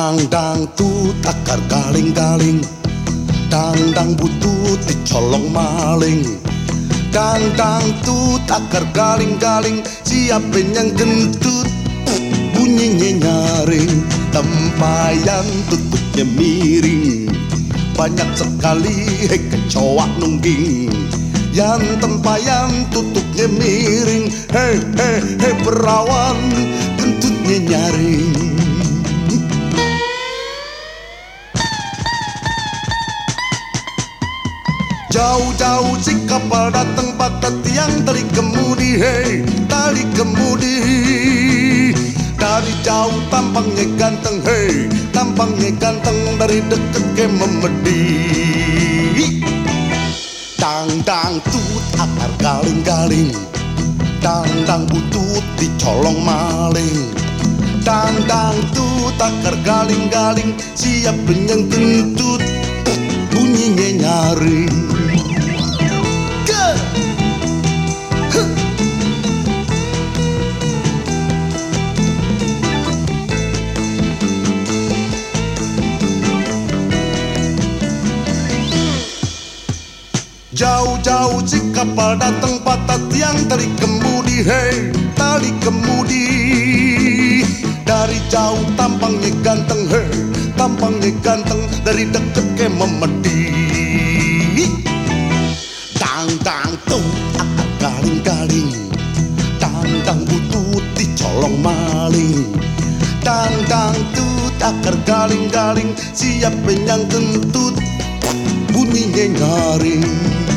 Dang tut akar galing-galing Dang dang butut dicolong maling. Dang dang tut akar galing-galing Siapa yang kentut bunyinya nyaring. Tempayan tutupnya miring. Banyak sekali hei kecoa nungging. Yang tempayan tutupnya miring. Hei hei hei perawan kentutnya nyaring Jauh-jauh si kapal datang patah tiang tali kemudi Hei tali kemudi. Dari jauh tampangnya ganteng Hei tampangnya ganteng Dari deket ke memedi. Dang dang tut akar galing-galing. Dang dang butut dicolong maling. Dang dang tut akar galing-galing. Siapa yang Jauh-jauh si kapal datang patah tiang tali kemudi Hei tali kemudi Dari jauh tampangnya ganteng Hei tampangnya ganteng Dari deket ke memedi. Dang dang tuh akar galing-galing Dang dang butut dicolong maling. Dang dang tut akar galing-galing Siapa yang kentut bunyinya nyaring